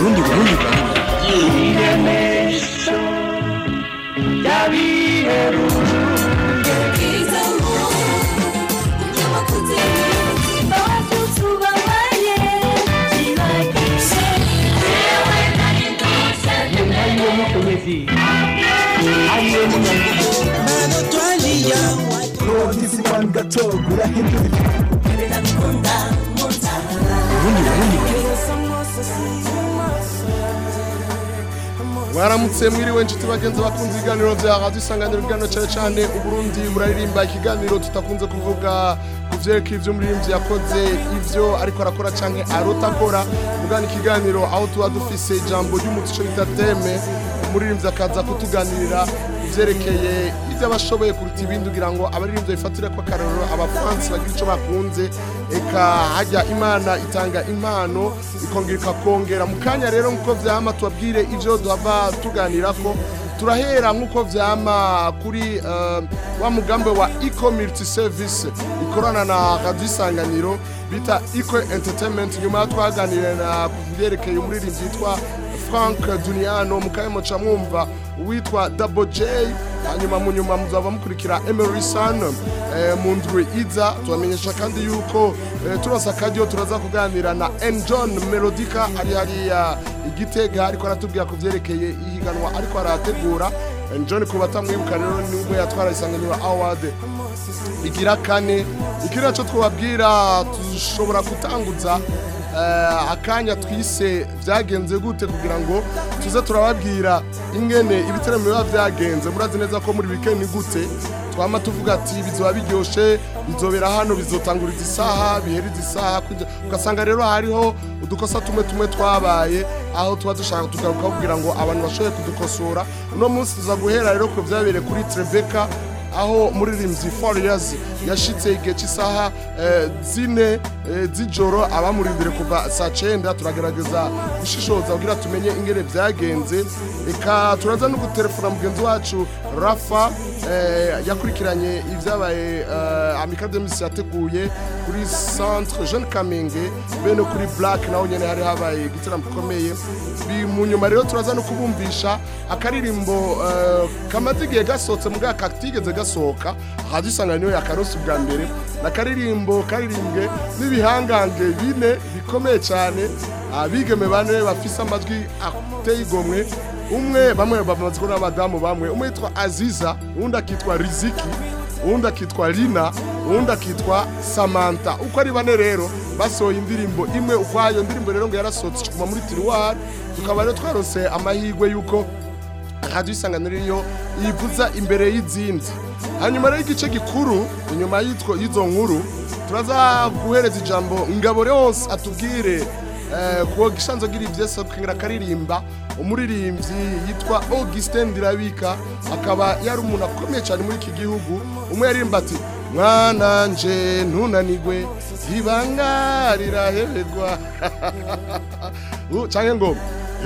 burundi burundi burundi iremesho yabiheruye ari we mwaramutse mwiriwe nshuti bagenzi bakunze ibiganiro bya radio isanganiro ibiganiro cyane cyane uburundi buraririmba ikiganiro tutakunze kuvuga. Ku vyerekeye ivyo umuririmbyi yakoze ivyo ariko arakora canke arota akora. Mugana ikiganiro aho tuba dufise ijambo ry'umuti ico bita teme umuririmbyi akaza kutuganirira. Ivyerekeye ivyo abashoboye kuruta ibindi kugira ngo abaririmbyi bifatire ko akarorero abafansi bagira ico bakunze. Eka hajya imana itanga impano ikongera ikakongera. Mu kanya rero nk'uko vyama tubabwire ivyo duhava tuganirako turahera nk'uko vyama kuri eh, wa mugambi wa multi service ikorana na radio isanganiro bita eco entertainment. Nyuma na ku vyerekeye umuririmbyi yitwa frank duniano mu kanya ca mwumva uwitwa double j. Hanyuma mu nyuma muzaba mukurikira emery san eh, mu ndwi iza. Tubamenyesha kandi yuko eh, turasa akaryo turaza kuganira na n. John melodica ari hariya igitega ariko aratubwira ku vyerekeye ihiganwa ariko arategura. N. John ku batamwibuka rero ni bwo yatwara isanganiro award. Igira kane ikiriya cyo twababwira dushobora gutanguza eh, akanya twise byagenze gute kugira ngo tuze turababwira ingene ibiteramo biba byagenze murazi neza ko muri weekend gute? Twama tuvuga ati bizoba biryoshe bizobera hano bizotanguriza isaha bihereza isaha. Ugasanga rero hariho udukosa tumwe tumwe twabaye aho tuba dushaka tugaruka kugira ngo abantu bashoboye kudukosora. Uno munsi tuza guhera rero ku byabereye kuri Trebeka aho umuririmbyi Farious yashitse igihe cy'isaha eh, zine eh, z'ijoro abamurindire kuva saa cyenda. Turagerageza gushishoza kugira tumenye ingene byagenze. Eka turaza no gutelefona mugenzi wacu Rafa. Yakurikiranye ibyabaye eh, Amicale de Miss yateguye kuri Centre Jeune Kamenge bene kuri Black naho nyene hari habaye igitaramo gikomeye. Mu nyuma rero turaza no kubumvisha akaririmbo eh, kamaze igihe gasohotse mugabo katigeze gasohoka ahadusanga niyo yakaronse bwa mbere. Nakaririmbo karirimbwe n'ibihangange bine bikomeye cyane abigeme bane bafise amajwi ateye igomwe. Umwe bamwe bamaze kubona abadamu bamwe. Umwe yitwa aziza uwundi akitwa riziki uwundi akitwa rina uwundi akitwa samantha. Uko ari bane rero basohoye indirimbo imwe ukwayo. Indirimbo rero ngo yarasohotse ikuma muri tiruwari tukaba rero twarose amahirwe y'uko radio isanganiro iyo yivuza imbere y'izindi. Hanyuma rero igice gikuru inyuma y'izo nkuru turaza guhereza ijambo ngabo yose atubwire eh, kuwo gishanzo gira ivyese kugira karirimba umuririmbyi yitwa Augustin Ndirabika akaba yari umuntu akomeye cyane muri iki gihugu. Umwe yaririmba ati mwana nje ntunanigwe ibanga riraheberwa Uh, canke ngo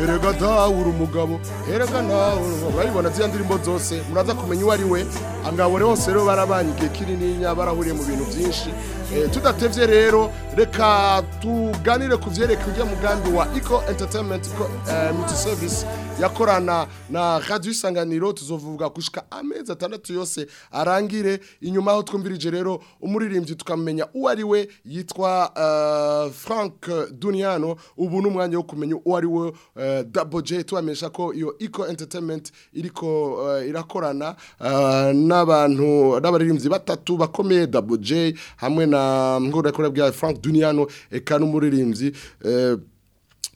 erega dawe uri umugabo erega nawe urabibona ziriya ndirimbo zose muraza kumenya uwo ari we. Angabo bose rero barabanye igihe kinininya barahuriye mu bintu byinshi. Eh, tudatevye rero reka tuganire ku vyerekeye ujya mugambi wa eco entertainment eh, multi service yakorana na radio isanganiro. Tuzovuga gushika amezi atandatu yose arangire. Inyuma aho twumvirije rero umuririmbyi tukamenya uwo ari we yitwa eh, frank duniano. Ubu ni umwanya wo kumenya uwo ari we eh, double j. Tubamenyesha ko iyo eco entertainment iriko irakorana eh, n'abantu n'abaririmbyi batatu bakomeye double hamwe na nkora bwa frank duniano eka n'umuririmbyi eh,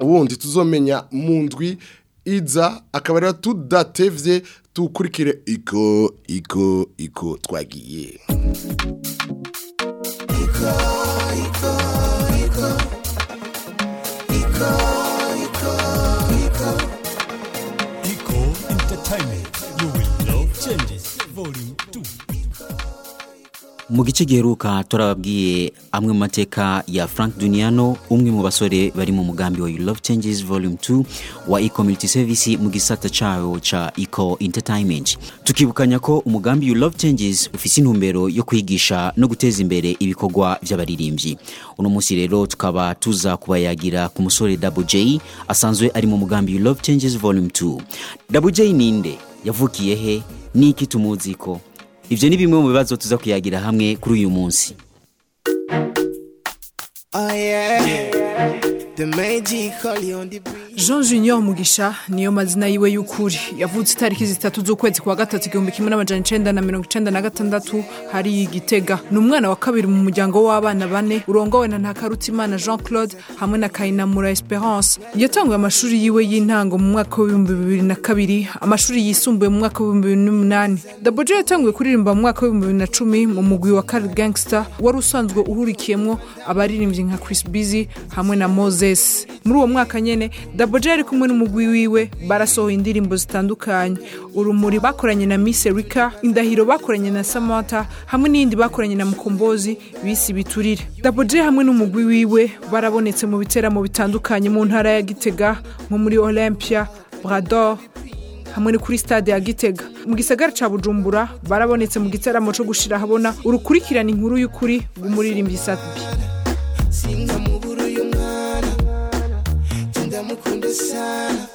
wundi tuzomenya mu ndwi iza akaba rero tudatevye tukurikire iko iko iko twagiye. Eco mu gice giheruka turababwiye amwe mu mateka ya frank duniano umwe mu basore bari mu mugambi wa love changes volume 2 wa e-community service mu gisata cayo ca eco entertainment. Tukibukanya ko umugambi love changes ufise intumbero yo kwigisha no guteza imbere ibikorwa vy'abaririmbyi. Uno munsi rero tukaba tuza kubayagira ku musore double asanzwe ari mu mugambi love changes volume 2 double j ninde yavukiye he? Niki tumuziko ivyo ni bimwe mu bibazo tuza kuyagira hamwe kuri uyu munsi. Jean junior mugisha niyo mazina yiwe y'ukuri. Yavutse itariki zitatu z'ukwezi kwa gatatu igihumbi kimwe n'amajana icenda na mirongo icenda na gatandatu hari igitega ni umwana wa kabiri mu muryango w'abana bane urongowe na ntakarutimana jean claude hamwe na kayinamura esperance. Yatanguye amashuri yiwe y'intango mu mwaka w'ibihumbi bibiri na kabiri amashuri yisumbuye mu mwaka w'ibihumbi bibiri n'umunani. Dabojo yatanguye kuririmba mu mwaka w'ibihumbi bibiri na cumi mu mugwi wa kari gangster wari usanzwe uhurikiyemwo abaririmbyi nka chris busy hamwe na moses muri uwo mwaka nyene dabojo yari kumwe n'umugwi wiwe barasohoye indirimbo zitandukanye. Urumuri bakoranye na miss erika indahiro bakoranye na samantha hamwe n'iyindi bakoranye na mukombozi bisi biturire. Dabojo hamwe n'umugwi wiwe barabonetse mu biteramo bitandukanye mu ntara ya gitega nko muri olympia brador hamwe ni kuri stade ya gitega. Mu gisagara ca bujumbura barabonetse mu giteramo co gushira habona urukurikirana inkuru y'ukuri rw'umuririmbyi satbi ndamukunda sana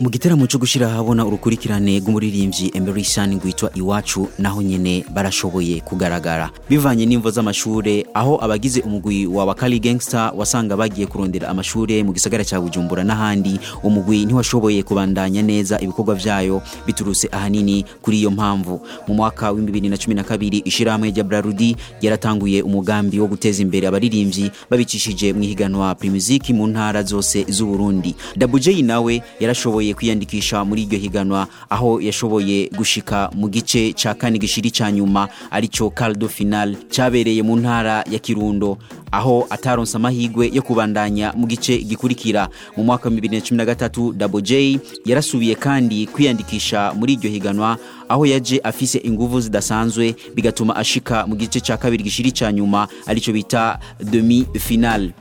mu giteramo cyo gushyira ahabona urukurikirane rw'umuririmbyi emerishan rwitwa iwacu naho nyine barashoboye kugaragara. Bivanye n'imvo z'amashure aho abagize umugwi wa wakali gangster wasanga bagiye kurondera amashure mu gisagara cya bujumbura n'ahandi umugwi ntiwashoboye kubandanya neza ibikorwa vyayo biturutse ahanini kuri iyo mpamvu. Mu mwaka wa 2012 ishirahamwe rya brarudi yaratanguye umugambi wo guteza imbere abaririmbyi babicishije mu ihiganwa primusiki mu ntara zose z'uburundi. Double J nawe yarashoboye kwiyandikisha muri iryo higanwa aho yashoboye gushika mu gice ca kane gishiri ca nyuma arico caldo final cabereye mu ntara ya Kirundo aho ataronse amahigwe yo kubandanya mu gice gikurikira. Mu mwaka wa 2013 Double J yarasubiye kandi kwiyandikisha muri iryo higanwa aho yaje afise inguvu zidasanzwe bigatuma ashika mu gice ca kabiri gishiri ca nyuma arico bita demi final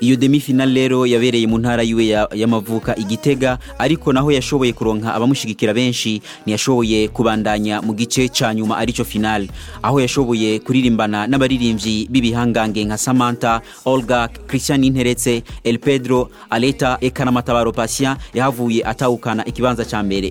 iyo demi final rero yabereye mu ntara yiwe ya- y'amavuka igitega ariko naho yashoboye kuronka abamushigikira benshi ntiyashoboye kubandanya mu gice ca nyuma arico final. Aho yashoboye kuririmbana n'abaririmbyi b'ibihangange nka samantha olga christian interetse el pedro aleta eka n'amatabaro patient yahavuye atahukana ikibanza ca mbere.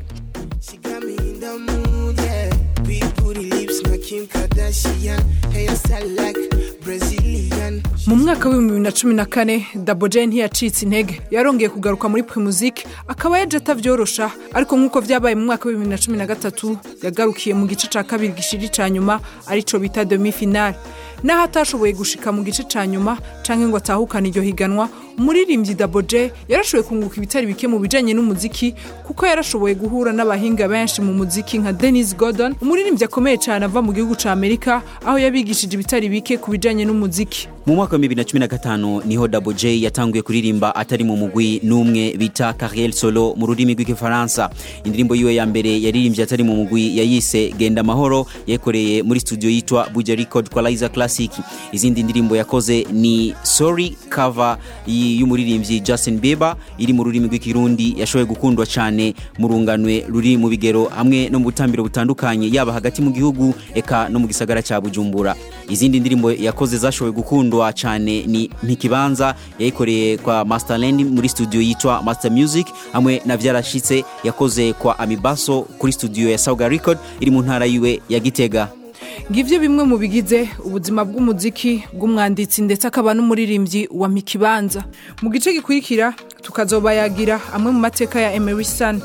Mu mwaka w'ibihumbi bibiri na cumi na kane daboje ntiyacitse intege. Yarongeye kugaruka muri primusike akaba yaje atavyorosha ariko nk'uko vyabaye mu mwaka w'ibihumbi bibiri na cumi na gatatu yagarukiye mu gice ca kabiri gishiri ca nyuma arico bita demi final naho atashoboye gushika mu gice ca nyuma canke ngo atahukane iryo higanwa umuririmbyi daboje yarashoboye kunguka ibitari bike mu bijanye n'umuziki kuko yarashoboye guhura n'abahinga benshi mu muziki nka denis gordon umuririmbyi akomeye cyane ava mu gihugu ca amerika aho yabigishije ibitari bike ku bijanye n'umuziki. Mu mwaka wa 2015 ni ho Double J yatanguye kuririmba atari mu mugwi n'umwe bita Carriel Solo mu rurimi rw'igifaransa. Indirimbo yiwe ya mbere yaririmbye atari mu mugwi yayise Genda Mahoro yakoreye muri studio yitwa Buja Record kwa Liza Classic. Izindi ndirimbo yakoze ni Sorry cover y'umuririmbyi Justin Bieber. Iri mu rurimi rw'ikirundi yashoboye gukundwa cyane mu runganwe ruri mu bigero hamwe no mu butambiro butandukanye yaba hagati mu gihugu eka no mu gisagara cya Bujumbura. Izindi ndirimbo yakoze zashoboye gukundwa cyane ni Ntikibanza yayikoreye kwa Masterland muri studio yitwa Master Music hamwe na Vyarashitse yakoze kwa Amibaso kuri studio ya Sauga Record iri mu ntara yiwe ya Gitega. Ngivyo bimwe mu bigize ubuzima bw'umuziki bw'umwanditsi ndetse akaba n'umuririmbyi wa mikibanza mu gice gikurikira tukazobayagira amwe mu mateka ya emery san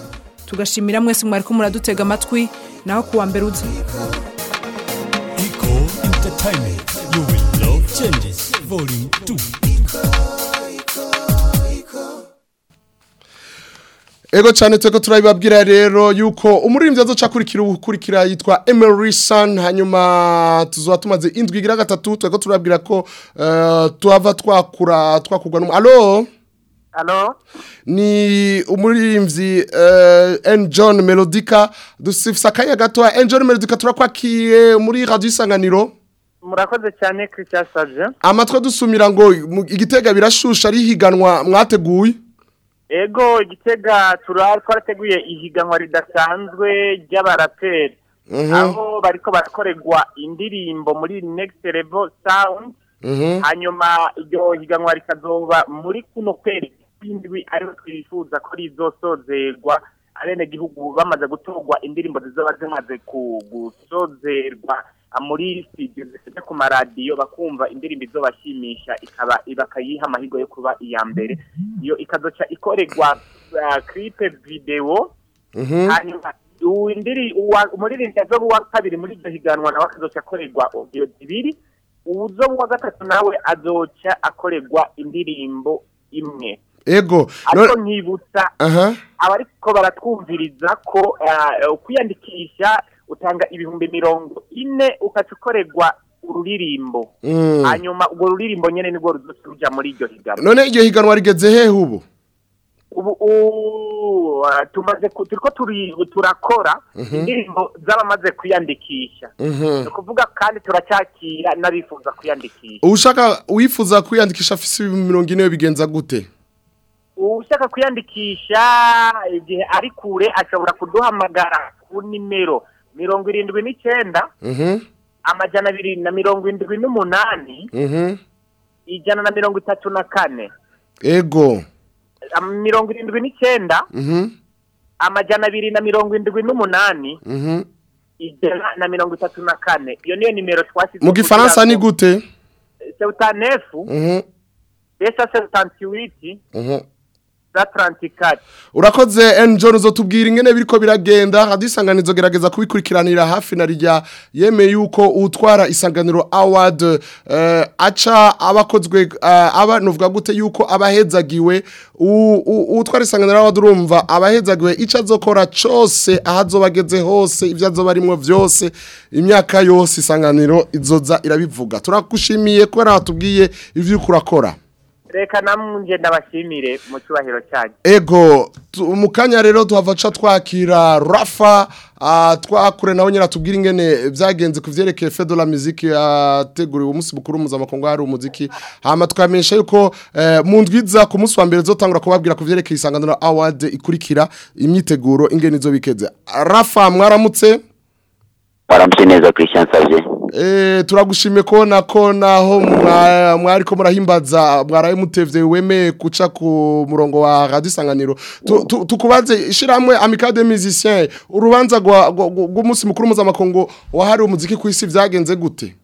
tugashimira mwese mwariko muradutega amatwi naho kuwa mbere uza. Volume 2. Ego cyane tweko turabibabwira rero yuko umuririmbyi azoca akurikira ukurikira yitwa Emery Sun hanyuma tuzoba tumaze indwi igira gatatu tweko turababwira ko eh, tuhava twakura twakugwa n'umu alo? Halo, ni umuririmbyi eh, N. John Melodica dusifisa akanya gato N. John Melodica turakwakiye muri radio isanganiro. Murakoze cyane Christian Savio. amatwi dusumira ngo igitega birashusha ari higanwa mwateguye. Ego igitega twarateguye ihiganwa ridasanzwe ry'abaraperi. Mhm. Aho bariko barakorerwa indirimbo muri Next Level Sound. Mhm. Hanyuma iryo higanwa rikazoba muri kuno kwezi kw'indwi ariho twifuza ko rizosozerwa abenegihugu bamaze gutorwa indirimbo zizoba zimaze gusozerwa muri studio zifite ku maradiyo bakumva indirimbo izobashimisha ikaba bakayiha amahigo yo kuba iya mbere. Iyo ikazoca ikorerwa ah, clip video Mhm. hanyuma uwindiri umuririmbyi azoba uwa kabiri muri iryo higanwa nawe akazoca akorerwa audio zibiri uzoba uwa gatatu nawe azoca akorerwa indirimbo imwe. Ego. Ariko nkibutsa abariko baratwumviriza ko ah, kwiyandikisha utanga ibihumbi mirongo ine ukaca ukorerwa ururirimbo Mm. hanyuma urwo ruririmbo nyene nirwo ruzoca ruja muri iryo higanwa none iryo higanwa rigeze hehe ubu ubu ah, tumaze turiko turi turakora Mhm. indirimbo z'abamaze kwiyandikisha Mhm. ni ukuvuga kandi turacyakira n'abifuza kwiyandikisha ushaka wifuza kwiyandikisha afise mirongo ine bigenza gute ushaka kwiyandikisha igihe ari kure ashobora kuduhamagara ku nimero mirongo irindwi n'icyenda amajyana amajana abiri na mirongo irindwi n'umunani Mhm. ijana na mirongo itatu na kane. Ego. Mirongo irindwi n'icyenda amajyana amajana abiri na mirongo irindwi n'umunani Mhm. ijana na mirongo itatu na kane. Iyo niyo nimero twashyizeho mu gifaransa ni gute? Sewutanefu besa desa sewutantiwiti Mhm. Za tarantikati urakoze N. John uzotubwira ingene biriko biragenda. Hadisanganizo gerageza kubikurikiranira hafi na rya yemeye yuko utwara isanganiro award eh, aca abakozwe uh, aba novuga gute yuko abahezagiwe utwara isanganiro award urumva abahezagiwe ico azokora cose ahazobageze hose ivyo azoba arimwo vyose imyaka yose isanganiro izoza irabivuga. Turagushimiye ko batubwiye ivyo urakora. Reka namwe ndabashimire mu cyubahiro cyanyu. Ego, tu- mu kanya rero tuhavaca twakira Rafa uh, twakure nawe nyine atubwira ingene byagenze ku vyerekeye Fedola Music yateguriwe umunsi mukuru mpuzamakungu hari umuziki. Hama tukamenyesha yuko eh, mu ndwiza ku munsi wa mbere zotangura kubabwira ku vyerekeye isanganiro award ikurikira imyiteguro ingene izo bikeze. Rafa mwaramutse? Waramutse neza Christian Savye Eh, turagushimiye ko nako naho mwa- mwariko murahimbaza mwaraye mutevye wemeye kuca ku murongo wa Radio Isanganiro Tu- tu- tukubaze ishiramwe Amicale des Musiciens urubanza rw'umunsi mukuru mpuzamakungu wahariwe umuziki ku isi vyagenze gute?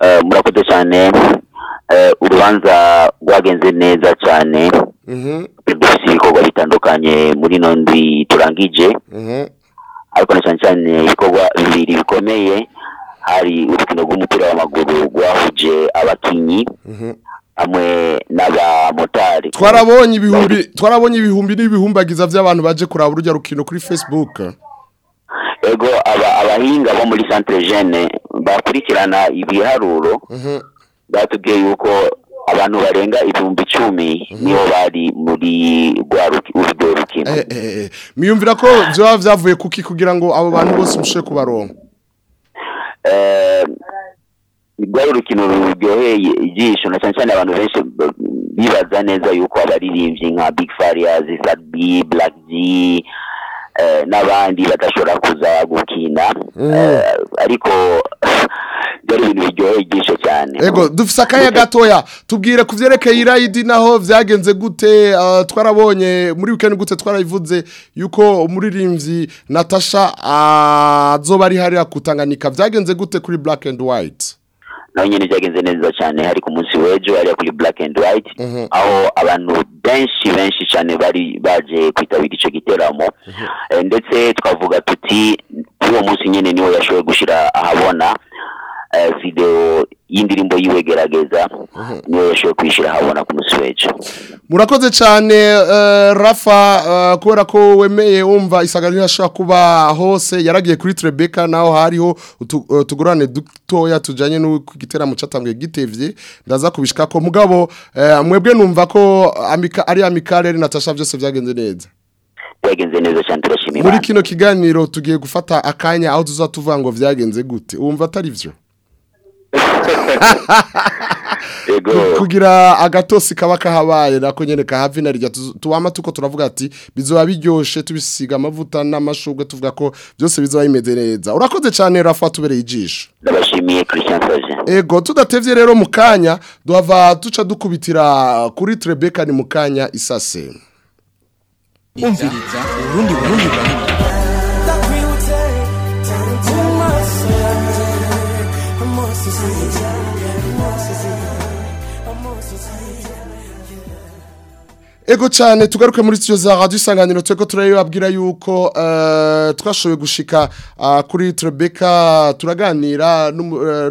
Eh, murakoze cyane Eh, urubanza rwagenze neza cyane Mhm. Dufite ibikorwa bitandukanye muri ino ndwi turangije. Mhm. Ariko na cyane cyane ibikorwa bibiri bikomeye. Hari urukino rw'umupira w'amaguru rwahuje abakinyi mhm. hamwe n'abamotari. Twarabonye ibihumbi twarabonye ibihumbi n'ibihumbagiza by'abantu baje kuraba urujya rukino kuri Facebook. Ego aba abahinga bo muri centre jeune bakurikirana ibiharuro. Mhm. Batubwiye yuko abantu barenga ibihumbi icumi nibo bari muri urwo rukino. Eh eh eh. miyumvira ko vyoba vyavuye kuki kugira ngo abo bantu bose mushe kubaronka. Rwari urukino ruryoheye ijisho na cyane cyane abantu benshi bibaza neza yuko abaririmbyi nka big farias sadbi black g eh, n'abandi badashobora kuza gukina. Eh, ariko byari ibintu biryoheye ijisho cyane. Ego dufise akanya gatoya. Tubwire ku vyerekeye irayidi naho vyagenze gute ah, twarabonye muri weekend gute twarabivuze yuko umuririmbyi Natasha azoba ari hariya kutanganika vyagenze gute kuri black and white? Naho nyine byagenze neza cyane hari ku munsi w'ejo hariya kuri black and white aho abantu benshi benshi cyane bari baje kwitabira icyo giteramo. Eh, ndetse twavuga tuti kuri uwo munsi nyine ni we yashoboye gushyira ahabona eh, video y'indirimbo yiwe gerageza niyo yashoboye kwishyira ahabona ku munsi w'ejo. Murakoze cyane eh, rafa eh, kubera ko wemeye wumva isangano rirashobora kuba hose yaragiye kuri Trebeka naho hariho utu- utugorane dutoya tujanye n'uko igiteramo cyatanguye gitevye. Ndaza kubishika ko mugabo mwebwe numva ko ari amikale ari Natasha byose byagenze neza. Byagenze neza cyane turashima muri kino kiganiro tugiye gufata akanya aho tuza tuvuga ngo vyagenze gute. Wumva atari yego kugira agatosi kaba kahabaye nako nyene kahava tuz- tuwama tuko turavuga ati bizoba biryoshe tubisiga amavuta n'amashugwe tuvuga ko byose bizoba bimeze neza. Urakoze cyane rafa tubereye ijisho. Ndabashimiye christian saje ego tudatevye rero mu kanya duhava duca dukubitira kuri Trebeka ni mu kanya isase. Umviriza urundi burundi Ego cyane tugaruke muri studio za Radio Isanganiro tweko turayibabwira yuko eh, twashoboye gushika ah, kuri Trebeka turaganira eh,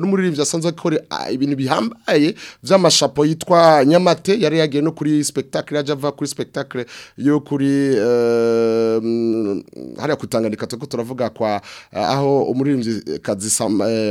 n'umuririmbyi asanzwe akora ah, ibintu bihambaye vy'amashapo yitwa Nyamate yari yagiye no kuri spectacle yaje ava kuri spectacle yo kuri eh, mm, hariya kutanganika tweko turavuga kwa ah, aho umuririmbyi kazi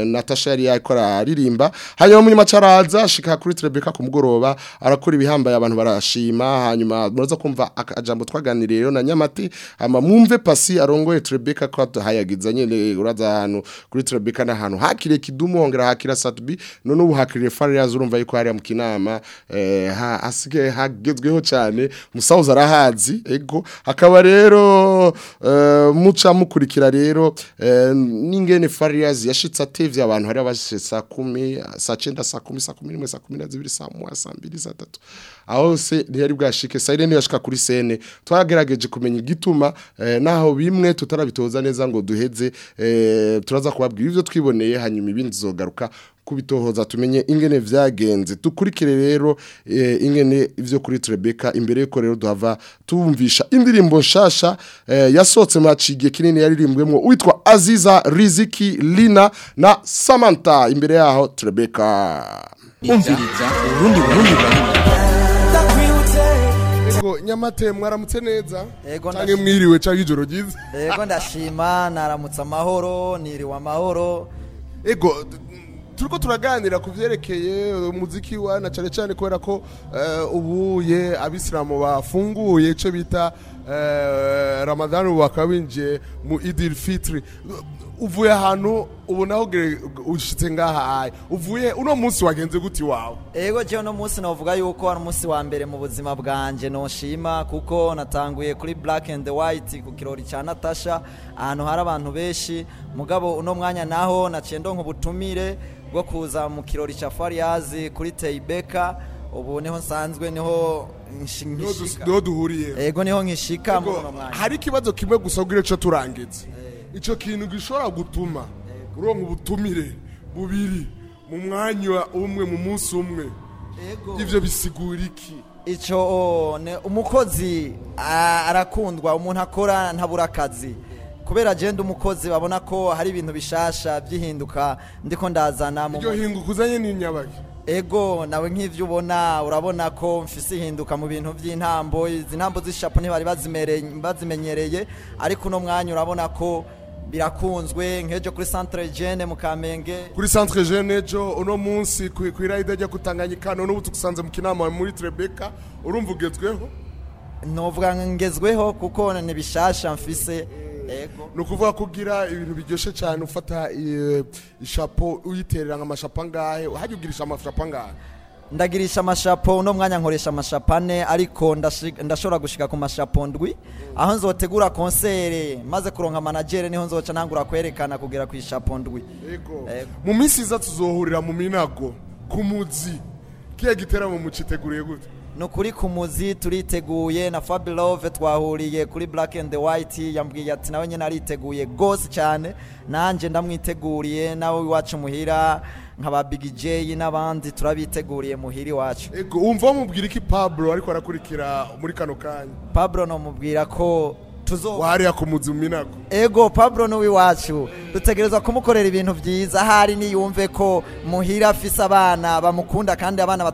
Natasha yari yakora aririmba. Hanyuma munyuma caraza ashika kuri Trebeka ku mugoroba arakora ibihambaye abantu barashima hanyuma muraza kumva akajambo twaganiriye rero na Nyamate hama mwumve pasi arongoye Trebeka ko hayagiza nyene uraza ahantu kuri Trebeka n'ahantu hakire kidumu hongera hakira Satbi none ubu hakire Farias urumva yuko hari mu kinama eh, ha- hasigaye hagezweho cyane musauza arahazi ego akaba rero eh, muca mukurikira rero eh, n'ingene Farias yashitse atevye abantu hari abashitse saa 10 saa 9 saa 10 saa 11 saa 12 saa 1 saa 2 saa 3 aho se ntiyari bwashike sayire ntiyashika kuri sene. Twagerageje kumenya igituma eh, naho bimwe tutarabitoza neza ngo duheze eh, turaza kubabwira ivyo twiboneye hanyuma ibindi zogaruka kubitohoza tumenye ingene vyagenze. Dukurikire rero eh, ingene ivyo kuri Trebeka imbere yuko rero duhava tubumvisha indirimbo nshasha eh, yasohotse mu acigiye kinini yaririmbwemo witwa Aziza Riziki Lina na Samantha. Imbere yaho Trebeka umviriza urundi burundi burundi Ego nyamate mwaramutse neza. Ndashima. mwiriwe canke ijoro ryiza. Ego ndashima naramutse amahoro niriwe amahoro ego d- turiko turaganira ku vyerekeye umuziki wa na cane cane kubera ko eh, ubuye abisilamu bafunguye ico bita eh, Ramadan ubu bakaba binjiye mu Idil Fitri uvuye ahantu ubu naho gere- ushitse ngaha uvuye uno munsi wagenze guti wawe Ego jewe no munsi novuga yuko ari umunsi wa mbere mu buzima bwanje. Noshima kuko natanguye kuri Black and White ku kirori ca Natasha. Ahantu hari abantu benshi. Mugabo uno mwanya naho naciye ndonka ubutumire bwo kuza mu kirori ca Fariaz kuri Teibeka ubu ni ho nsanzwe ni ho ni ho duhuriye Ego ni ho nkishika hari ikibazo kimwe gusa ubwire cyo turangiza icyo kintu gishobora gutuma uronka ubutumire bubiri mu mwanya umwe mu munsi umwe. Ivyo bisigura iki? Icyo umukozi arakundwa umuntu akora ntabura akazi. Kubera agenda umukozi babona ko hari ibintu bishasha by'ihinduka ndiko ndazana mu iryo hinguka uzanye n'inyabaki ego nawe nk'ivyo ubona urabona ko mfise ihinduka mu bintu by'intambo. Izi ntambo z'ishapo ntibari bazimenyereye. Ariko uno mwanya urabona ko birakunzwe. Nk'ejo kuri centre jeune mu kamenge. Kuri centre jeune ejo uno munsi ku irayida ryo kutanganyika none ubu tugusanze mu kinama muri Trebeka urumva ugezweho? Novuga ngezweho kuko ni bishasha mfise ni ukuvuga ko ugira ibintu biryoshye cyane ufata eh, ishapo uyiterera nk'amashapo angahe? Hajya ugirisha amashapo angahe? Ndagirisha amashapo uno mwanya nkoresha amashapo ane ariko ndashobora gushika ku mashapo ndwi. Aho nzotegura konsere maze kuronka managere ni ho nzoca ntangura kwerekana kugera ku ishapo ndwi. Mu minsi iza tuzohurira mu minago ku muzi kiya giteramo muciteguriye gute ni ukuri ku muzi turiteguye na Fabilove twahuriye kuri Black and White yambwiye ati nawe nyine ariteguye gose cyane. Nanjye ndamwiteguriye nawe iwacu muhira nkaba Big J n'abandi turabiteguriye muhira iwacu. Wumva wamubwira iki pablo? Ariko arakurikira muri kano kanya. Pablo nomubwira ko tuzo wahariya ku muzi minago. Ego pablo ni uw'iwacu dutegerezwa kumukorera ibintu byiza. Ahari niyumve ko muhira afise abana bamukunda kandi abana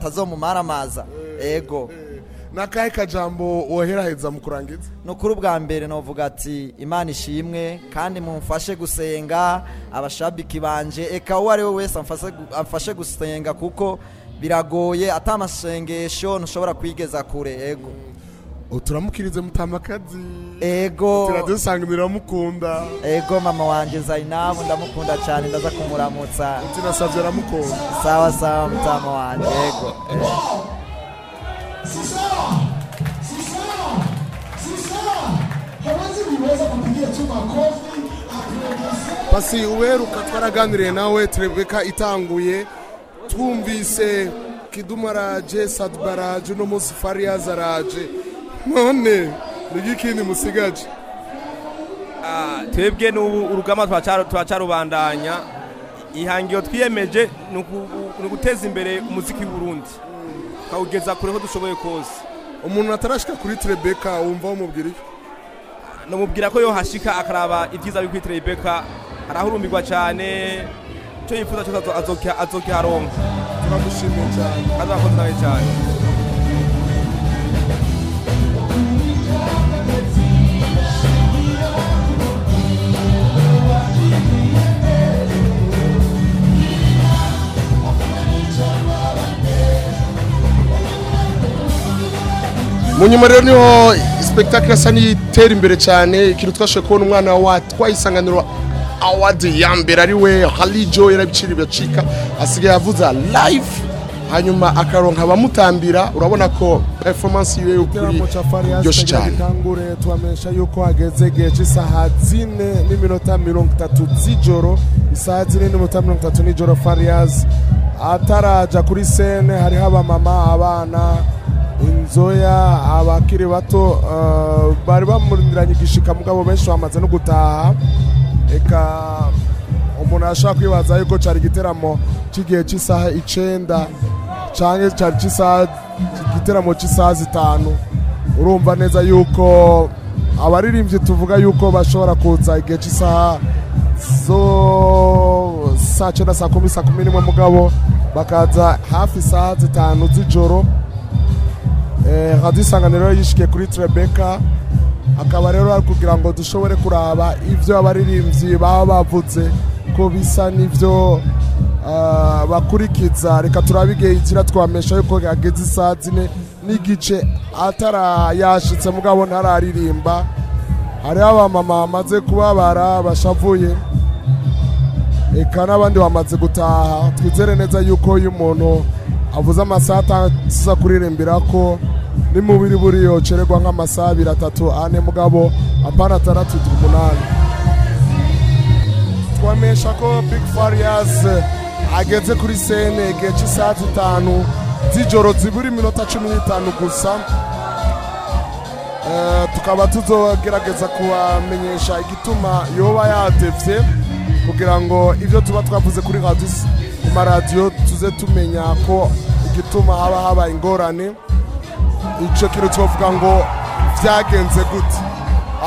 ego. Nakahe kajambo woheraheza mu kurangiza? Ni ukuri ubwa mbere novuga ati imana ishimwe kandi mumfashe gusenga abashabiki banje. Eka uwo ari we wese amfashe gu- amfashe gusenga kuko biragoye. Atamasengesho ntushobora kwigeza kure. Ego. Turamukirize mutamakazi ego. Turadusanga iramukunda ego mama wanje zainabu ndamukunda cyane ndaza kumuramutsa. Tunasabye aramukunda. Sawa sawa mutama wanje ego. Pasi uheruka twaraganiriye nawe turebeka itanguye. Twumvise kidumaraje sadbaraje uno munsi fariyazi araje. None ni ikindi musigaje? Twebwe n'ubu urugamba turacarubandanya ihangiro twiyemeje ni uguteza imbere umuziki w'i Burundi tukawugeza kure ko dushoboye kose. Umuntu atarashika kuri Trebeka wumva wamubwira iki? Namubwira ko yo hashika akaraba ibyiza biri kuri Trebeka arahurumbirwa cyane. Icyo yifuza cyose azo- azoki- azokiharonka turamushimiye cyane. Kandi urakoze nawe cyane. Mu nyuma rero ni ho spectacle asa n'itera imbere cyane ikintu twashoboye kubona umwana wa twayisanganiro awadi ya mbere ari we halijo yarabicira bacika asigaye avuza live hanyuma akaronka abamutambira urabona ko performance yiwe y'ukuri ryoshe cyane. gitangure tubamenyesha yuko hageze igihe cy'isaha zine n'iminota mirongo itatu z'ijoro isaha zine n'iminota mirongo itatu n'ijoro fariyasi ataraja kuri sene hariho abamama abana inzoya abakiri bato eh, bari bamurindiranye igishika mugabo benshi bamaze no gutaha. Eka umuntu ashobora kwibaza yuko cyari igiteramo cy'igihe cy'isaha icenda canke cyari igiteramo cy'isaha zitanu. Urumva neza yuko abaririmbyi tuvuga yuko bashobora kuza igihe cy'isaha zo saa cyenda saa kumi saa kumi n'imwe mugabo bakaza hafi isaha zitanu z'ijoro. Radiyo isanganiro yishikiye kuri Trebeka akaba rero ari kugira ngo dushobore kuraba ibyo abaririmbyi baba bavuze ko bisa n'ibyo ah, bakurikiza. Reka turabe igihe twamesha yuko hageze isaha zine n'igice atarayashitse mugabo ntararirimba hariho abamama bamaze kubabara bashavuye. Eka n'abandi bamaze gutaha. Twizere neza yuko uyu muntu avuze amasaha ataza kuririmbira ko n'umubiri buri yocererwa nk'amasaha abiri atatu ane mugabo apana atandatu umunani. Twamesha ko big farias ageze kuri sene igihe cy'isaha zitanu z'ijoro zibura iminota cumi n'itanu gusa. Eh, tukaba tuzogerageza kubamenyesha igituma yoba yatevye kugira ngo ibyo tuba twavuze kuri radiyo ku maradiyo tuze tumenya ko igituma haba habaye ingorane. Icyo kintu twavuga ngo byagenze gute.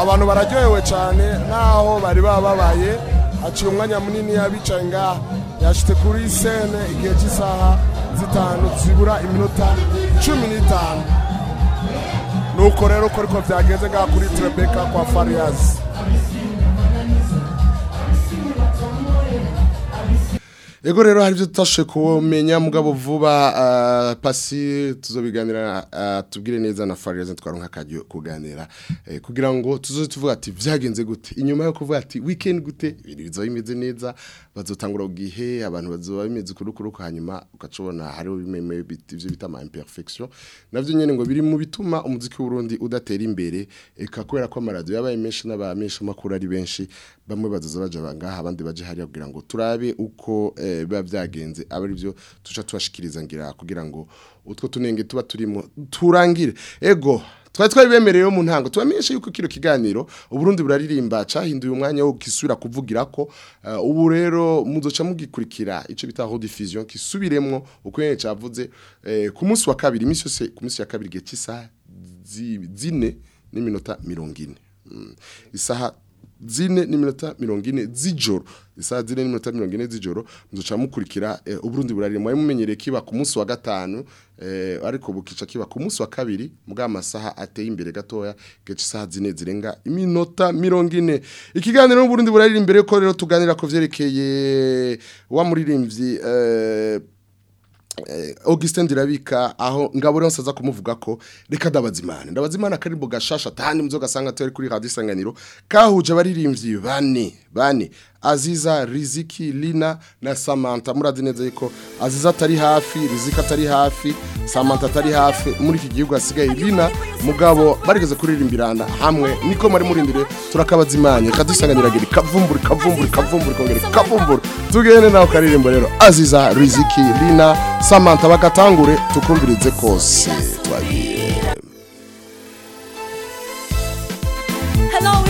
Abantu bararyohewe cyane naho bari bababaye haciye umwanya munini yabicaye ngaha yashyize kuri sene igihe cy'isaha zitanu zibura iminota cumi n'itanu. Nuko rero uko ariko byagenze ngaha kuri Trebeka kwa Farias Ego rero hari ibyo tutashoboye kumenya mugabo vuba ah, pasi tuzobiganira ah, tubwire neza na Farias twaronka akajyo kuganira. Eh, kugira ngo tuzoze tuvuga ati byagenze gute? Inyuma yo kuvuga ati weekend gute? Ibintu bizoba bimeze neza bazotangura gihe abantu bazoba bimeze kurukuru hanyuma ukacobona hari bimeme biti ivyo bita ama imperfection. Navyo nyene ngo biri mu bituma umuziki w'Urundi udatera imbere eka kubera ko amaradiyo yabaye menshi n'abamenshi makuru ari benshi bamwe bazoza baja bangaha abandi baje hariya kugira ngo turabe uko eh, biba byagenze aba ari byo tuca tubashikiriza ngira kugira ngo utwo tunenge tuba turimo turangire. Ego twari twabibemereye mu ntango. Tubamenyesha yuko kino kiganiro uburundi buraririmba cahinduye umwanya wo kisubira kuvugira ko eh, ubu rero muzoca mugikurikira ico bita rediffusion kisubiremwo uko nyene cavuze eh, ku munsi wa kabiri imisi yose ku munsi ya kabiri gihe cy'isaha zi- zine n'iminota mirongo ine. Mm. isaha zine n'iminota mirongo ine z'ijoro. Isaha zine n'iminota mirongo ine z'ijoro muzoca mukurikira eh, uburundi burarira. Mwari mumenyereye kiba ku munsi wa gatanu eh, ariko bukica kiba ku munsi wa kabiri mbwa amasaha ateye imbere gatoya gece isaha zine zirenga iminota mirongo ine. Ikiganiro n'uburundi burarira imbere ko rero tuganira ku vyerekeye wa muririmbyi eh, Augustin Dirabika aho ngabo rero nsaza kumuvuga ko reka ndabazimana. Ndabazimana karimbo gashasha tandi muzo gasanga turi kuri radio isanganiro kahuje abaririmbyi bane bane. Aziza Riziki Lina na Samantha. Murazi neza yuko Aziza atari hafi Riziki atari hafi Samantha atari hafi. Muri iki gihugu hasigaye Lina mugabo barigeze kuririmbirana hamwe. Niko mari murindire turakabazimanye kadusanganira giri kavumburi kavumburi kavumburi kongere kavumburi tugende naho karirimbo rero. Aziza Riziki Lina Samantha bagatangure tukumvirize kose. Twagiye Hello,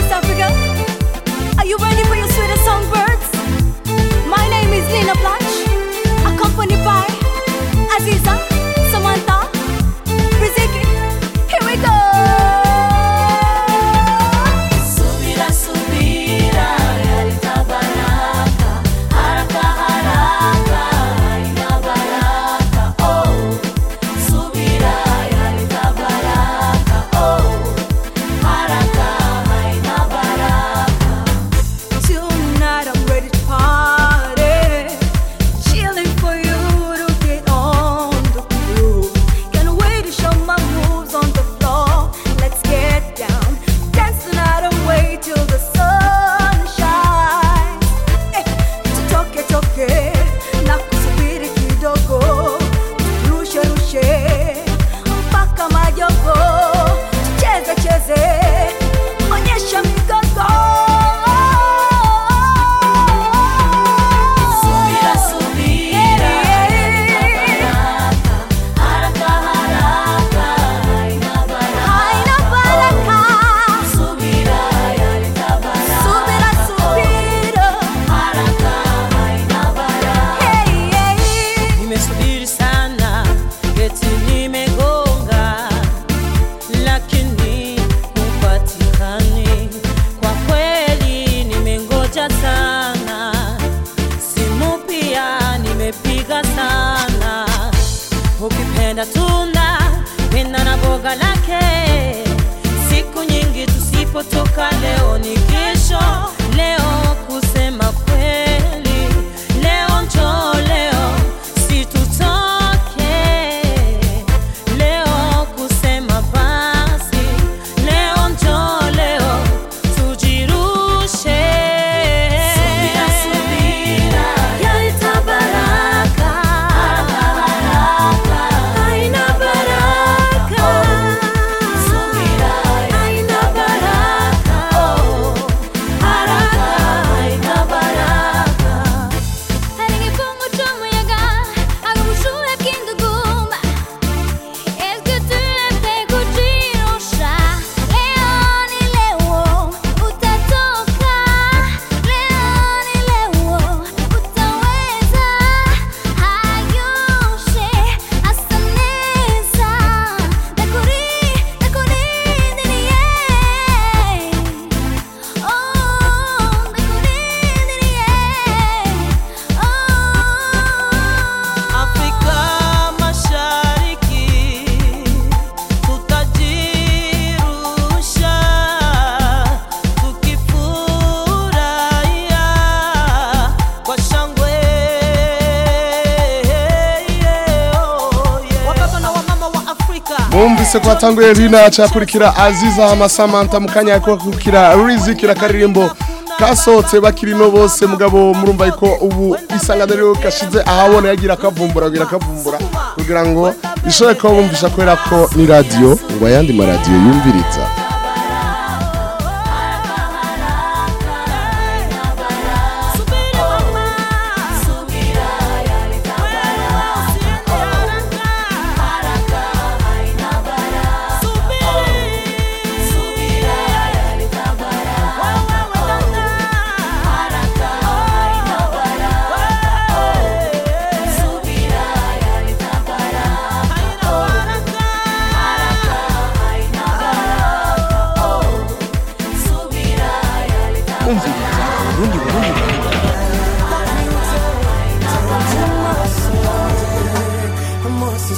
hatanguye Lina acakurikira Aziza hama Samantha mu kanya ko kurikira Riziki na karirimbo kasohotse bakiri no bose mugabo murumva yuko ubu isanganiro kashize ahabona yagira akavumbura yagira akavumbura kugira ngo ishobore kuba bumvisha kubera ko ni radio ngo ayandi ma radio yumviriza.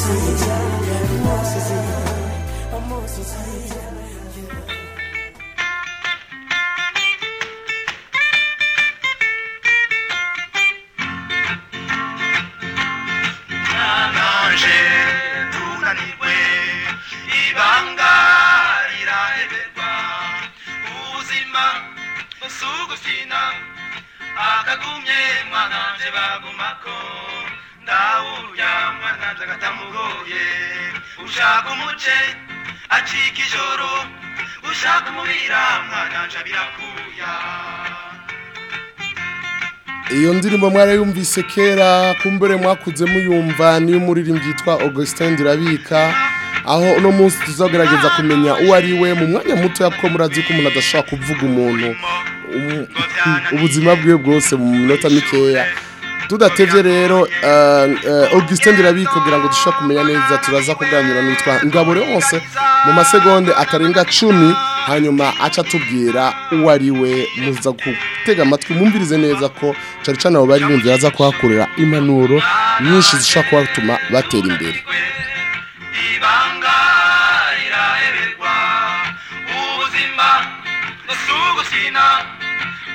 Sunday. Iyo ndirimbo mwarayumvise kera kumbere mwakuze muyumva niyo umuririmbyi yitwa Augustin Ndirabika. Aho uno munsi tuzagerageza kumenya uwo ari we mu mwanya muto kuko murazi ko umuntu adashobora kuvuga umuntu. Um- ubuzima bwiwe bwose mu minota mikeya. Tudatevye rero eh, eh, Augustin Ndirabika kugira ngo dushobore kumenya neza turaza kuganira n'itwa Ngabore wose mu masegonde atarenga cumi. Hanyuma aca atubwira uwo ari we muza gutega amatwi mwumvirize neza ko cyane cyane abo baririmbyi baza kuhakorera impanuro nyinshi zishobora kubatuma batera imbere.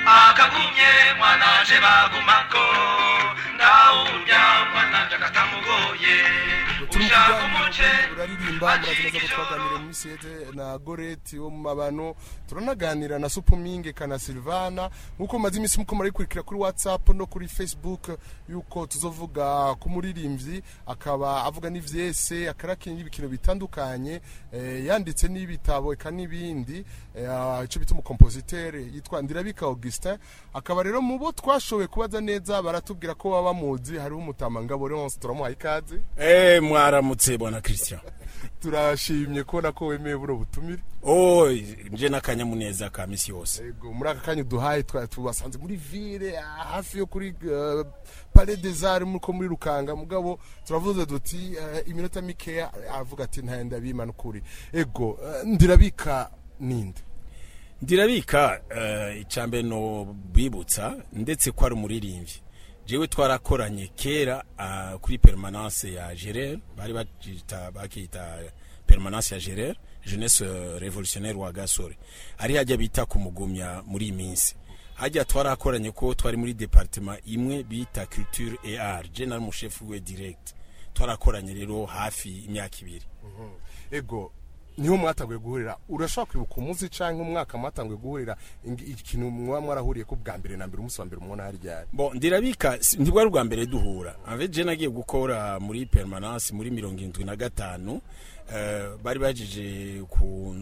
Akagumye mwananje bagumako ndawurya mwananje agatamugoye ushaka umuce uraririmba murazi neza ko twaganiriye muri siyete na goreti wo mu mabano. Turanaganira na supuminge kana silvana nk'uko maze iminsi muko murayikurikira kuri whatsapp no kuri facebook yuko tuzovuga ku muririmbyi akaba avuga n'ivyese akarakinga ibikino bitandukanye eh, yanditse n'ibitabo eka n'ibindi. Eh, ico bita umukompositere yitwa ndirabika augustin. Akaba rero mu bo twashoboye kubaza neza baratubwira ko baba bamuzi. Hariho umutamangabo Leonce turamuhaye ikaze. Eh mwaramutse bwana Christian. turashimye kubona ko wemeye buno butumire nje nakanyamuneza ka misi yose. Muri aka kanya duhaye twa tubasanze muri ville ah, hafi yo kuri uh, Palais des Arts muko muri Rukanga mugabo turavuze duti uh, iminota mikeya avuga ati ntayenda bimana ukuri ego ndirabika ninde Ndirabika uh, icambe no bibutsa ndetse ko ari umuririmbyi. Jewe twarakoranye kera uh, kuri permanence ya Gerer bari bakita permanence ya Gerer jeunesse révolutionnaire wa Gasore. Ari hajya bita kumugumya muri iyi minsi. Hajya twarakoranye ko twari muri departement imwe bita culture et art. Je nari umushefu we direct. Twarakoranye rero hafi imyaka ibiri. ego ni ho mwataguye guhurira. Urashobora kwibuka umunsi canke umwaka mwatanguye guhurira. Ikintu mwa mwarahuriye ko bwa mbere na mbere umunsi wa mbere umubona hari ryari? Bon, ndirabika ntibwari ubwa mbere duhura. Je nagiye gukora muri permanence muri mirongo irindwi na gatanu eh, bari bajije ku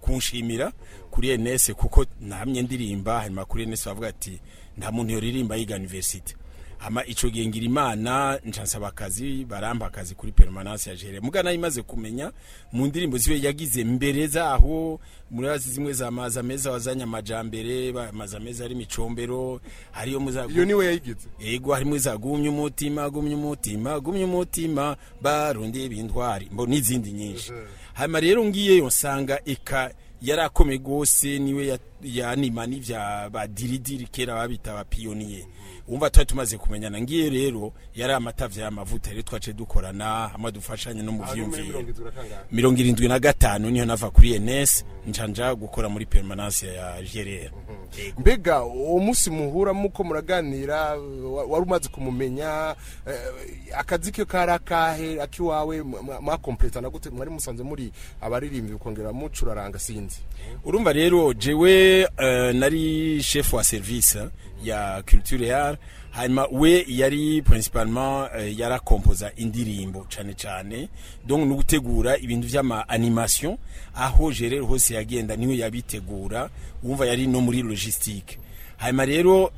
kunshimira kuri ENS kuko namye ndirimba hanyuma kuri ENS bavuga ati nta muntu yoririmba yiga university. Hama ico gihe ngira imana nca nsaba akazi barampa akazi kuri permanence ya jere. Mugana imaze kumenya mu ndirimbo ziwe yagize mbere zaho muri zimwe za maza meza wazanye amajambere maza meza ari micombero hariyo muza iyo ni we yayigize. Ego harimo za gumya umutima gumya umutima gumya umutima barundi bintwari mbo n'izindi nyinshi. Hanyuma rero ngiyeyo nsanga eka yari akomeye rwose ni we ya- yanima n'ivya badiridiri kera babita abapiyoniye wumva twari tumaze kumenyana. Ngiye rero yari amatavya y'amavuta rero twace dukorana hama dufashanye no mu vyiyumviro. mirongo irindwi na gatanu ni ho nava kuri enes njanja gukora muri permanence ya gerera mbega uwo munsi muhura muko muraganira wa- wari umaze kumumenya eh, akazi ke kari akahe akiwawe mwakompletana gute? Mwari musanze muri abaririmbyi ukongera mucuraranga sinzi urumva rero jewe nari chef wa service ya culture yar hanyuma we yari principalement uh, yarakompoza indirimbo cane cane donc no gutegura ibintu vy'ama animation aho rero hose yagenda ni we yabitegura wumva yari no muri logistique. Hanyuma rero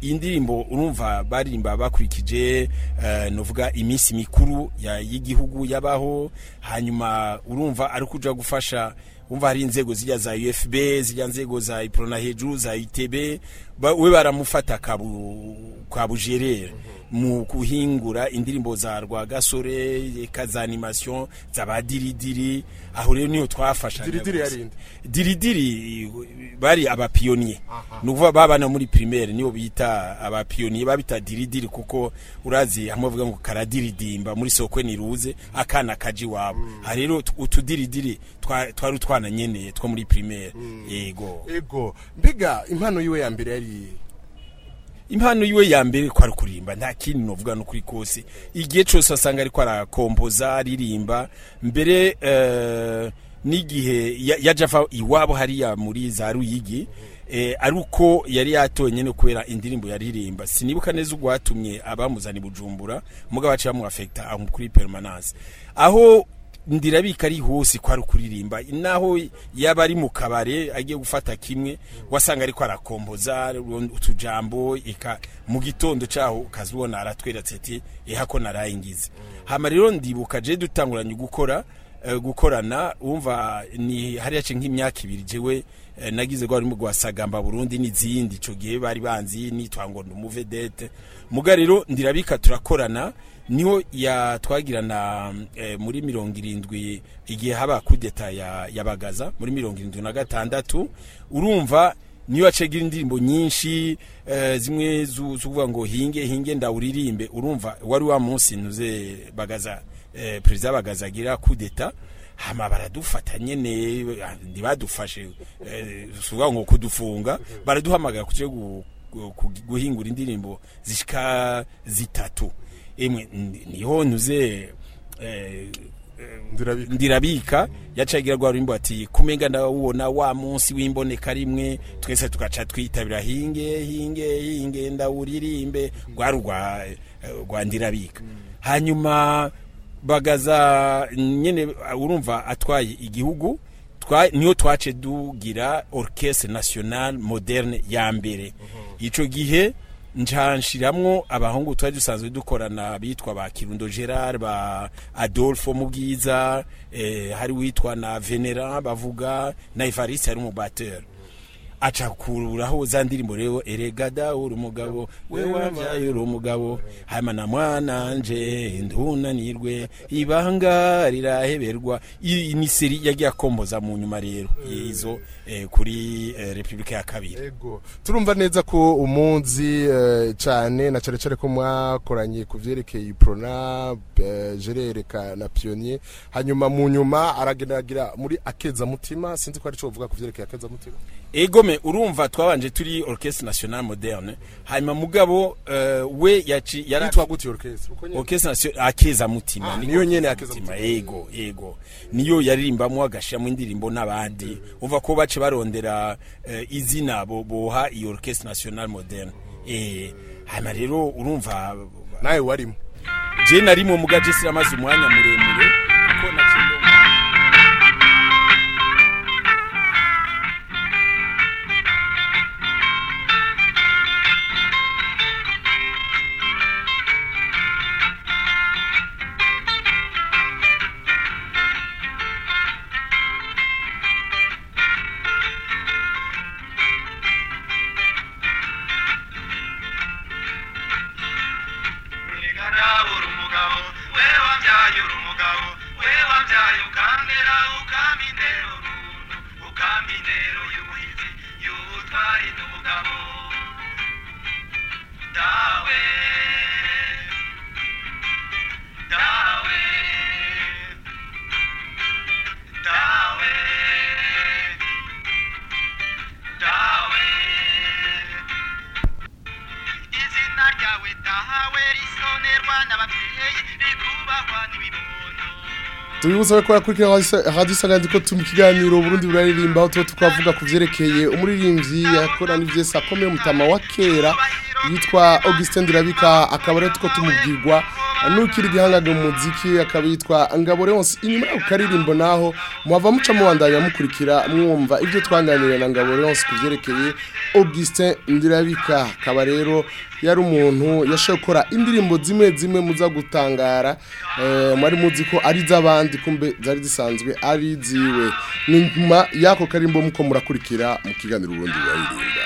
indirimbo urumva baririmba bakurikije uh, novuga iminsi mikuru y'igihugu yabaho. Hanyuma urumva ari kuja gufasha umva hari inzego zijya za UFB zijya nzego za iprona hejuru za ITB we baramufata kabu kabujerere mu kuhingura indirimbo za Rwagasore eka za animation za badiridiri aho rero ni ho twafasha Diridiri diridiri bari abapiyoniye nukuvuga babana muri primaire nibo bita abapiyoniye babita diridiri kuko urazi hamwe bavuga ngo karadiridimba muri sokwe niruze akana kaji wabo aha rero tu- utudiridiri twa- twari utwana nyene two muri primaire. Yego. Ego. Mbega impano yiwe ya mbere yari impano yiwe ya mbere ko ari kuririmba nta kindi novuga no kuri kose. Igihe cyose asanga ariko arakompoza aririmba mbere eh, n'igihe ya- yaje ava iwabo hariya muri za ruyigi eh, ari uko yari yatoye nyene kubera indirimbo yaririmba. Sinibuka neza ugwatumye abamuzana i bujumbura mugabo baciye bamwafekta aho kuri permanence. Aho ndirabika ari hose ko ari kuririmba naho yaba ari mu kabare agiye gufata kimwe wasanga ariko arakomboza utujambo eka mu gitondo caho ukazibona aratweretse ati eha ko narayingize hama rero ndibuka je dutanguranye gukora eh, gukorana wumva ni hariya ce nk'imyaka ibiri jewe eh, nagize rwari mu rwasagamba Burundi n'izindi. Ico gihe bari banzi nitwa ngo umuvedete. Muga rero ndirabika turakorana ni ho ya twagirana eh, muri mirongo irindwi igihe haba kudeta ya, ya bagaza muri mirongo irindwi na gatandatu urumva niyo acegira indirimbo nyinshi eh, zimwe zu- zuvuga ngo hinge hinge ndawuririmbe urumva wari wa munsi ntuze bagaza eh, perezida bagaza agira kudeta hama baradufata nyene ntibadufashe suvuga ngo kudufunga baraduhamagara kuje gu- gu- gu- guhingura indirimbo zishika zitatu. Emwe ni ho ntuze eh, ndirabika. ndirabika. Yacagira rwa rurimbo ati kumenga ndawubona wa munsi w'imboneka rimwe twese tugaca twitabira hinge hinge hinge ndawuririmbe. Rwari rwa eh, ndirabika. Hanyuma bagaza nyene uh, urumva atwaye igihugu niyo twace dugira orchestre nationale moderne ya mbere. Ico gihe ncanshiramwo abahungu twari dusanzwe dukorana bitwa ba Kirundo Gerard ba Adolfo Mubwiza eh, hari witwa na Venera bavuga na Evariste ari umubateur aca kururaho za ndirimbo rero eregada uri umugabo we wabyaye uri umugabo. hama na mwana nje ndunanirwe ibanga riraheberwa. Iyi ni seri yagiye akomboza mu nyuma rero. Izo eh, kuri eh, Republika ya kabiri. Turumva neza ko umunzi eh, cyane na cyane cyane ko mwakoranye ku vyerekeye prona eh, jerereka na pionnier. Hanyuma mu nyuma aragendagira muri akeza mutima sinzi ko ari cyo bavuga ku vyerekeye akeza mutima egome urumva twabanje turi orchestre nationale moderne hanyuma mugabo uh, we yaci Yitwa gute orchestre? Orchestre nationale akeza mutima. Ah, niyo nyene Akeza mutima. Ego ego. Niyo yaririmbamwo agashiramo indirimbo n'abandi. Umva ko bace barondera uh, izina bo boha iyo orchestre nationale moderne. Eh hanyuma rero urumva nawe warimo. Je narimo mugaje siramaze umwanya muremure. Tubibutsa ko yakurikira radio isanganyiro ko turi mu kiganiro Burundi buraririmba aho tuba tukavuga ku vyerekeye umuririmbyi yakorana ivyesa akomeye mutama wa kera yitwa Augustin Ndirabika akaba rero tuko tumubwirwa nukiri gihangaga mu muziki akaba yitwa Ngabo Leonce inyuma y'ako karirimbo naho muhava muca mubandanya mukurikira mwumva ibyo twanganiriye na Ngabo Leonce ku vyerekeye Augustin Ndirabika akaba rero yari umuntu yashoboye gukora indirimbo zimwe zimwe muza gutangara eh, mwari muzi ko ari iz'abandi kumbe zari zisanzwe ari ziwe. Ni nyuma y'ako karimbo muko murakurikira mu kiganiro ubundi buraririmba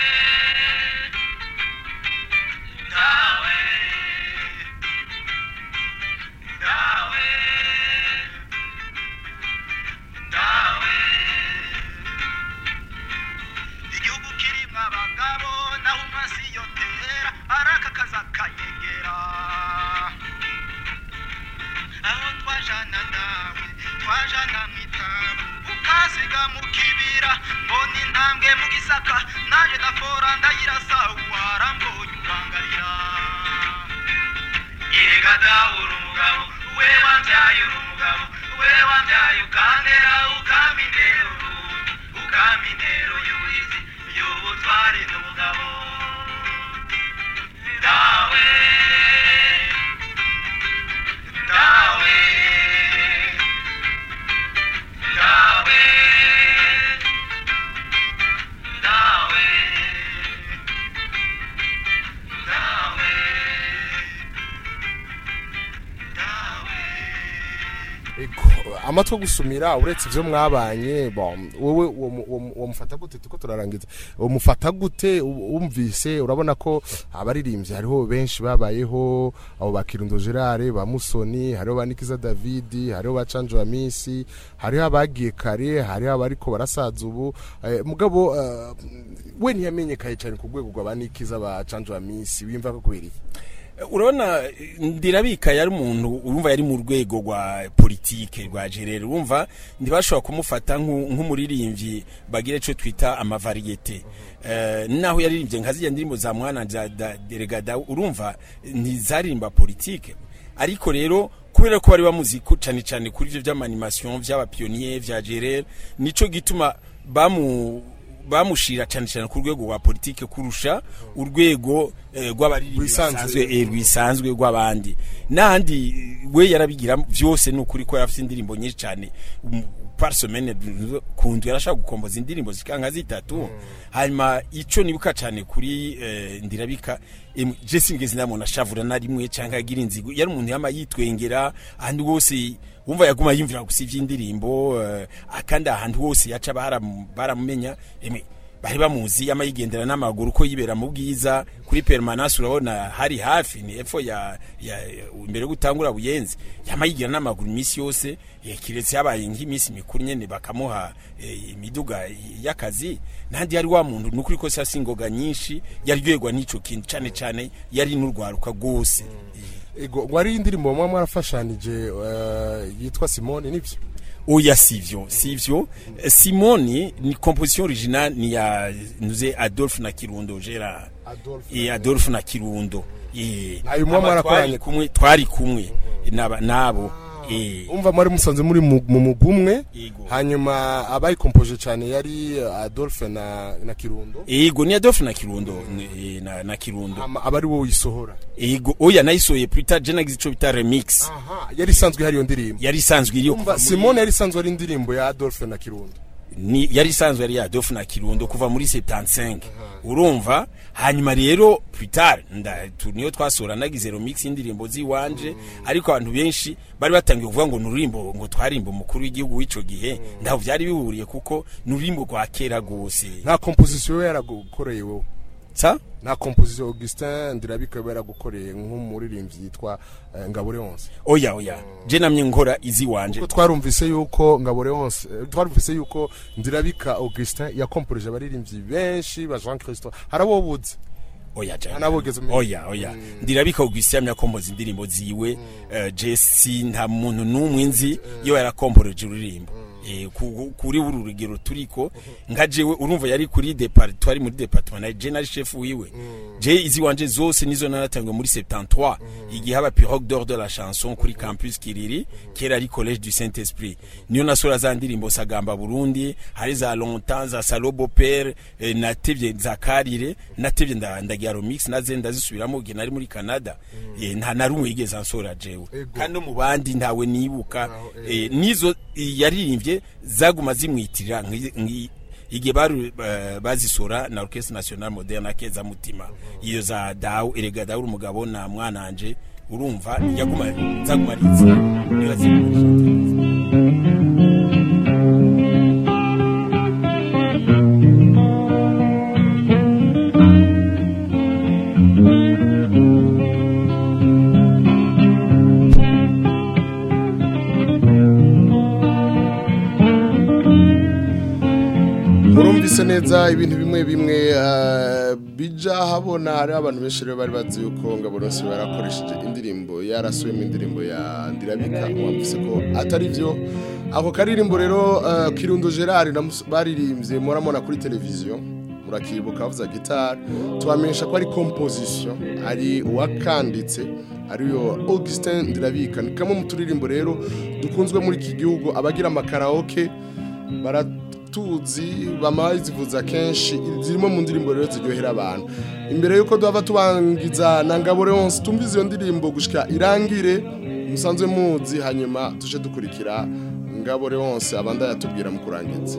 gusumira uretse ivyo mwabanye wowe uwo gute? Tuko turarangiza. Uwo mufata gute? Wumvise urabona ko abaririmbyi hariho benshi babayeho abo ba Kirundo Gerard ba Musoni hariho ba Nikiza David hariho ba Canjo wa Misi hariho abagiye kare hariho abariko barasaza ubu. Eh, mugabo eh, we ntiyamenyekaye cyane ku rwego rwa ba Nikiza ba Canjo wa Misi wimva ko kweri urabona ndirabika yari umuntu urumva yari mu rwego rwa politike rwa gerere. Urumva ntibashobora kumufata nk'u- nk'umuririmbyi bagira icyo twita amavariyete. Eh, naho yaririmbye nka ziriya ndirimbo za mwana za da- delegada urumva ntizaririmba politike. Ariko rero kubera ko bari bamuzi cyane cyane kuri ibyo by'amanimasiyo by'abapiyoniye bya gerere ni cyo gituma bamu bamushira cyane cyane ku rwego rwa politike kurusha urwego eh, basanzwe eh, rwisanzwe rw'abandi. N'ahandi we yarabigira byose ni ukuri ko yari afite indirimbo nyinshi cyane. Um, par semaine kundu yarashaka gukomboza indirimbo zikanga zitatu. Hanyuma icyo nibuka cyane kuri eh, ndirabika em, je sinigeze ndamubona ashavura na rimwe cyangwa agira inzigo. Yari umuntu yama yitwengera ahandi hose wumva yaguma yumvira gusa iby'indirimbo eh, kandi ahantu hose yaca baram- baramumenya. Bari bamuzi yama yigendera n'amaguru ko yibera mu bwiza. Kuri permanence urabona hari hafi ni epfo ya, imbere yo gutangura buyenzi. Yama yigira n'amaguru iminsi yose kiretse yabaye nk'iminsi mikuru nyene bakamuha eh, imiduga y'akazi. Nandi yari wa muntu nukuri ko sasa ingoga nyinshi yaryoherwa n'ico kintu cane cane yari n'urwaruka rwose. Ego wari indirimbo mwa mwarafashanije eh, yitwa Simone nivyo oya sivyo sivyo. Eh, simoni ni composition originale ni ya nuze adolphe na kirundo gerard e adolphe na kirundo. Eh, muba twari kumwe twari kumwe. Naba- nabo. Eh, umva mwari musanze muri mu mu mugwi umwe hanyuma abayikompoje cyane yari Adolphe na na Kirundo. Ego ni adolphe na kirundo eh, na, na kirundo. Aba ari wowe uyisohora ego oya nayisohoye plus je nagize ico bita remix. Yari isanzwe hari iyo ndirimbo. Yari isanzwe iriyo Simone yari isanzwe ari indirimbo ya Adolphe na Kirundo. Ni yari isanzwe yari ya Adolphe na Kirundo kuva muri 75 urumva hanyuma rero tu- niyo twasora nagize remix y'indirimbo ziwanje ariko abantu benshi bari batangiye kuvuga ngo nurimbo ngo twarimbo umukuru w'igihugu w'ico gihe. Ndaho byari bihuriye kuko nurimbo rwa kera gose nta composition yaragukoreye wowe. Sa? Nta composition Augustin Ndirabika we yaragukoreye nk'umuririmbyi yitwa eh, Ngabo Leonce oya oya. Je namye nkora izi wanje. Kuko twarumvise yuko Ngabo Leonce eh, twarumvise yuko Ndirabika Augustin yakomporeje abaririmbyi benshi ba Jean Christophe harabo buze oya umenya. oya oya. Ndirabika Augustin yakompoza indirimbo ziwe eh, Jesse nta muntu n'umwe nzi. Yo yarakomporeje uririmbo. Ku- kuri uru rugero turiko nka jewe urumva yari kuri depart twari muri departement na nari chef wiwe. Je izi wanje zose nizo naratangwe muri 73 igihe haba pirogue d'or de la chanson kuri campus kiriri kera ari collège du Saint Esprit niyo nasora za ndirimbo sagamba Burundi hari za longtemps za salobo père eh, natevye za karire natevye nda- ndagira remix naze ndazisubiramo igihe nari muri Canada. Eh, nta na rumwe yigeze ansora jewe kandi mu bandi ntawe nibuka. Eh, nizo eh, yaririmbye zaguma zimwitirira igihe eh, bazisora na orchestre nationale moderne akeza mutima. Iyo za dawu erega dawu umugabo na mwananje urumva yaguma zaguma rizi niba ziguma. Murumvise neza ibintu bimwe bimwe eh, bija habona hari abantu benshi rero bari bazi yuko Ngaboronsi barakoresheje indirimbo yarasuyemo indirimbo ya Ndirabika mwamvise ko atari byo. Ako karirimbo rero eh, Kirundo Gerard baririmbye muramona kuri televiziyo. Murakibuka avuza gitari tubamenyesha ko ari composition ari uwakanditse ariyo Augustin Ndirabika. Ni kamwe mu turirimbo rero dukunzwe muri iki gihugu abagira amakaraoke baratuzi bama zivuza kenshi zirimo mu ndirimbo rero ziryohera abantu. Imbere yuko duhava tubangiza na ngabo Leonce tumvize iyo ndirimbo gushika irangire musanzwe muzi hanyuma tuje dukurikira ngabo Leonce abanda yatubwira mu kurangiza.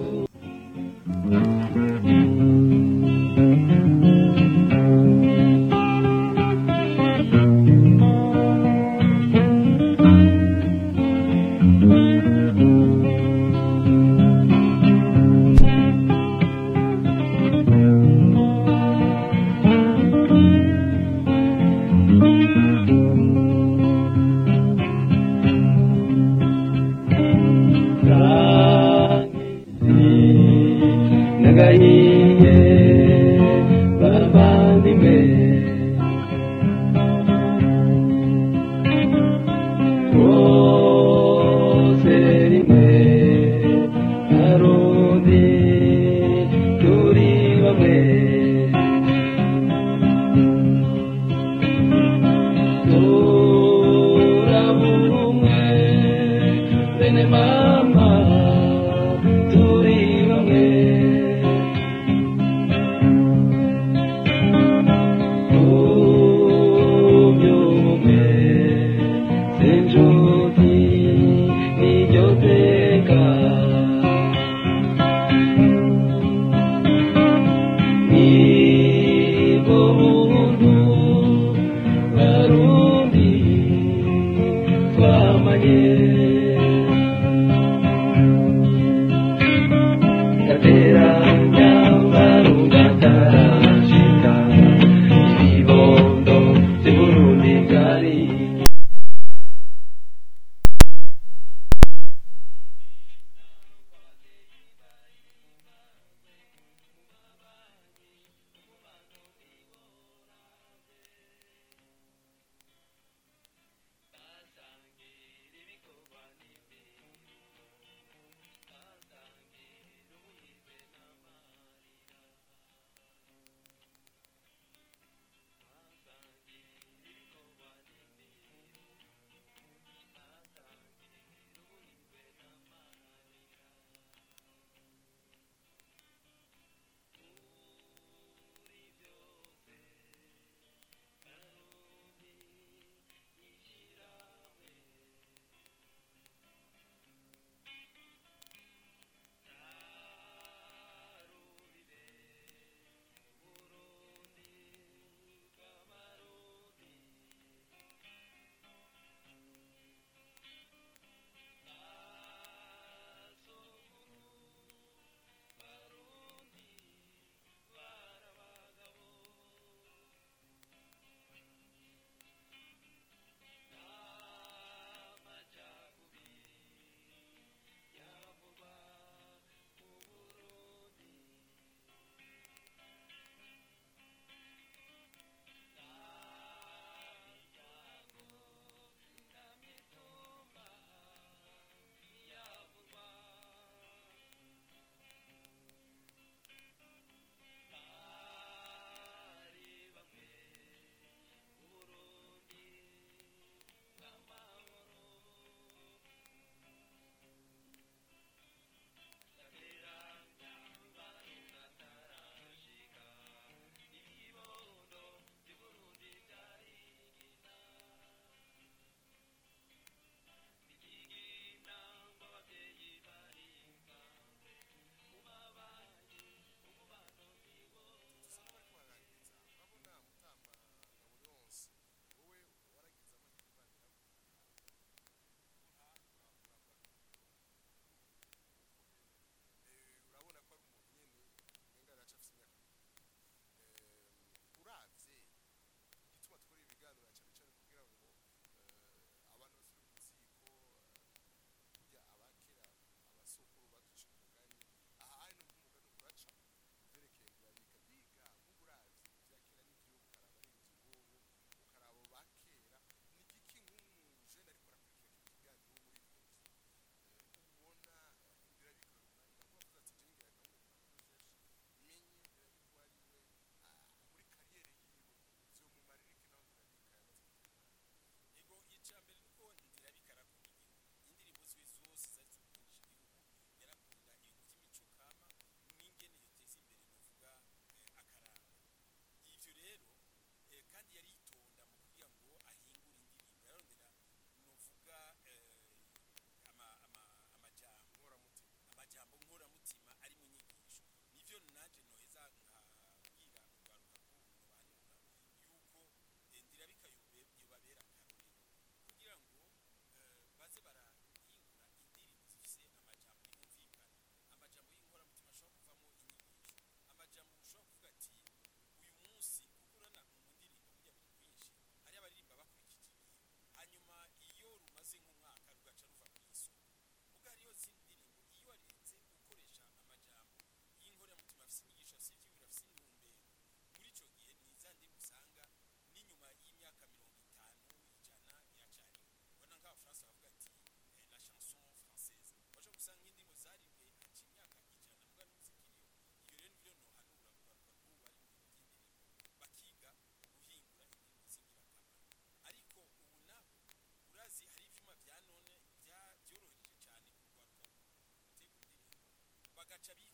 cacciavite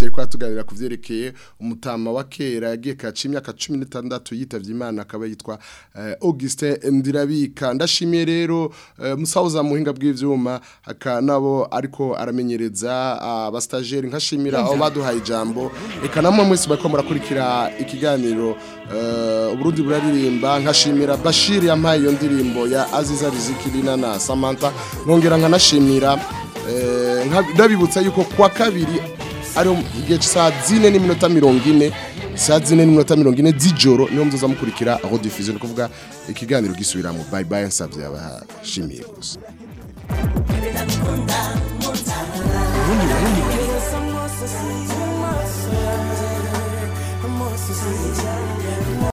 twizeye ko hatuganira ku byerekeye umutama wa kera yagiye kaca imyaka cumi n'itandatu yitabye imana akaba yitwa eh, augustin ndirabika. Ndashimiye rero eh, musaza muhinga bw'ibyuma akanabo ariko aramenyereza ah, abasitajeri nkashimira aho baduhaye ijambo. Reka namwe mwese bariko murakurikira ikiganiro eh, uburundi buraririmba. Nkashimira bashiri yampaye iyo ndirimbo ya aziza rizikirina na samantha nkongera nkanashimira ndabibutsa yuko kwa kabiri ari igihe cy'isaha zine n'iminota mirongo ine saa zine n'iminota mirongo ine z'ijoro niyo muzoza mukurikira aho difuze ni ukuvuga ikiganiro gisubira mu bayibayi nsabye yabashimiye gusa.